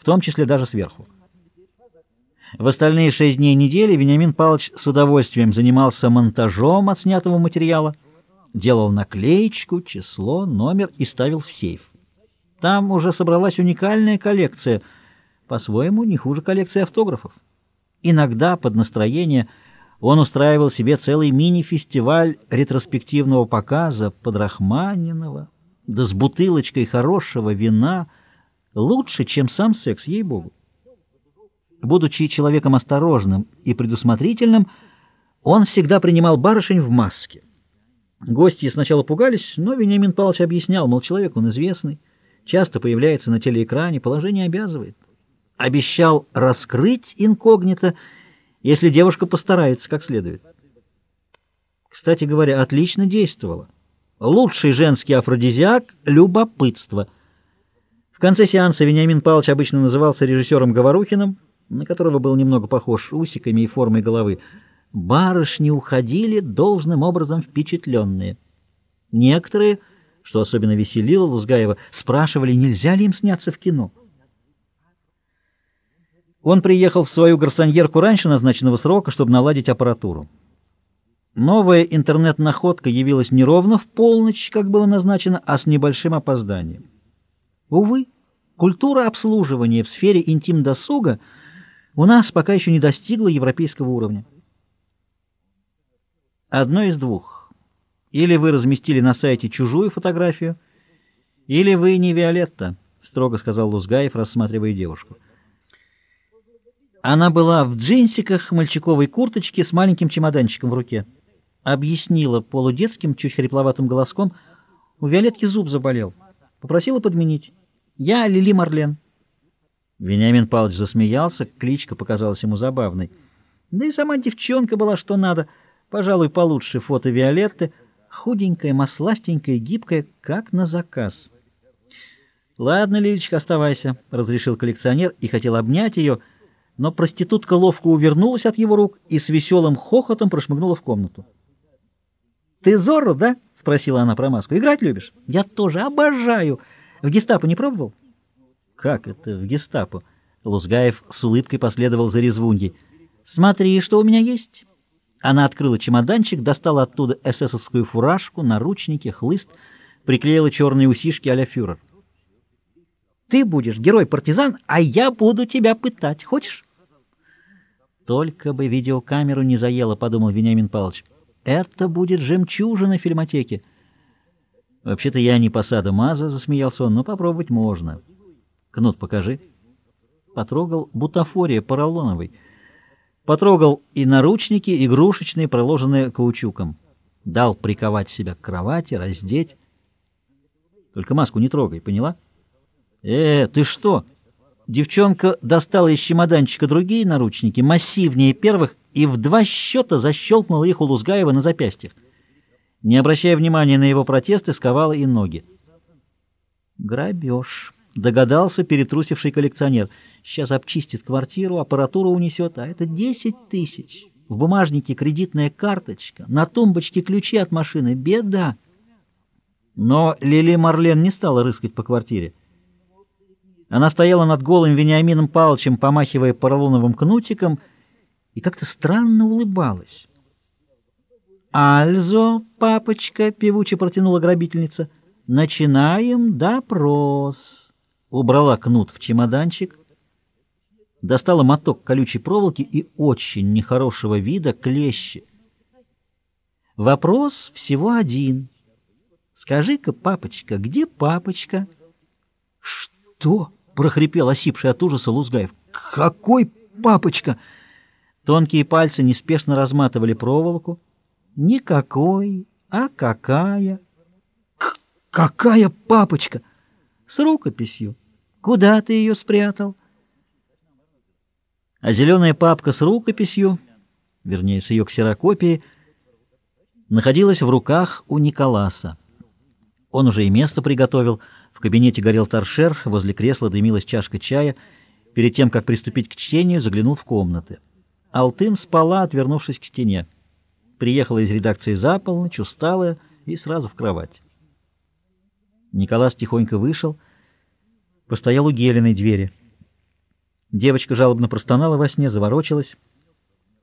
в том числе даже сверху. В остальные шесть дней недели Вениамин Павлович с удовольствием занимался монтажом отснятого материала, делал наклеечку, число, номер и ставил в сейф. Там уже собралась уникальная коллекция, по-своему не хуже коллекции автографов. Иногда под настроение он устраивал себе целый мини-фестиваль ретроспективного показа Подрахманинова, да с бутылочкой хорошего вина, лучше, чем сам секс, ей-богу. Будучи человеком осторожным и предусмотрительным, он всегда принимал барышень в маске. Гости сначала пугались, но Вениамин Павлович объяснял, мол, человек он известный, часто появляется на телеэкране, положение обязывает. Обещал раскрыть инкогнито, если девушка постарается как следует. Кстати говоря, отлично действовало. Лучший женский афродизиак — любопытство. В конце сеанса Вениамин Павлович обычно назывался режиссером Говорухиным, на которого был немного похож усиками и формой головы, барышни уходили должным образом впечатленные. Некоторые, что особенно веселило Лузгаева, спрашивали, нельзя ли им сняться в кино. Он приехал в свою гарсоньерку раньше назначенного срока, чтобы наладить аппаратуру. Новая интернет-находка явилась не ровно в полночь, как было назначено, а с небольшим опозданием. Увы, культура обслуживания в сфере интим-досуга — у нас пока еще не достигла европейского уровня. Одно из двух. Или вы разместили на сайте чужую фотографию, или вы не Виолетта, строго сказал Лузгаев, рассматривая девушку. Она была в джинсиках, мальчиковой курточке с маленьким чемоданчиком в руке. Объяснила полудетским, чуть хрипловатым голоском, у Виолетки зуб заболел. Попросила подменить. Я Лили Марлен. Вениамин Павлович засмеялся, кличка показалась ему забавной. Да и сама девчонка была что надо, пожалуй, получше фото Виолетты, худенькая, масластенькая, гибкая, как на заказ. «Ладно, Лилечка, оставайся», — разрешил коллекционер и хотел обнять ее, но проститутка ловко увернулась от его рук и с веселым хохотом прошмыгнула в комнату. «Ты Зорро, да?» — спросила она про маску. «Играть любишь?» «Я тоже обожаю. В гестапо не пробовал?» Как это в гестапо? Лузгаев с улыбкой последовал за резвуньей. Смотри, что у меня есть. Она открыла чемоданчик, достала оттуда эсэсовскую фуражку, наручники, хлыст, приклеила черные усишки а-ля фюрер. Ты будешь герой-партизан, а я буду тебя пытать. Хочешь? Только бы видеокамеру не заело, подумал Вениамин Павлович. Это будет жемчужина фильмотеки. Вообще-то я не посада Маза, засмеялся он, но попробовать можно. Кнут, покажи. Потрогал бутафория поролоновой. Потрогал и наручники, игрушечные, проложенные каучуком. Дал приковать себя к кровати, раздеть. Только маску не трогай, поняла? Э, ты что? Девчонка достала из чемоданчика другие наручники, массивнее первых, и в два счета защелкнула их у Лузгаева на запястьях. Не обращая внимания на его протесты, сковала и ноги. Грабеж. Догадался перетрусивший коллекционер. Сейчас обчистит квартиру, аппаратуру унесет, а это 10 тысяч. В бумажнике кредитная карточка, на тумбочке ключи от машины. Беда! Но Лили Марлен не стала рыскать по квартире. Она стояла над голым Вениамином Павловичем, помахивая поролоновым кнутиком, и как-то странно улыбалась. «Альзо, папочка!» — певуче протянула грабительница. «Начинаем допрос» убрала кнут в чемоданчик, достала моток колючей проволоки и очень нехорошего вида клещи. Вопрос всего один. Скажи-ка, папочка, где папочка? Что? прохрипел осипший от ужаса Лузгаев. Какой папочка? Тонкие пальцы неспешно разматывали проволоку. Никакой, а какая? К какая папочка? С рукописью. Куда ты ее спрятал? А зеленая папка с рукописью, вернее, с ее ксерокопией, находилась в руках у Николаса. Он уже и место приготовил. В кабинете горел торшер, возле кресла дымилась чашка чая. Перед тем, как приступить к чтению, заглянул в комнаты. Алтын спала, отвернувшись к стене. Приехала из редакции за полночь, усталая, и сразу в кровать. Николас тихонько вышел, постоял у Гелиной двери. Девочка жалобно простонала во сне, заворочилась.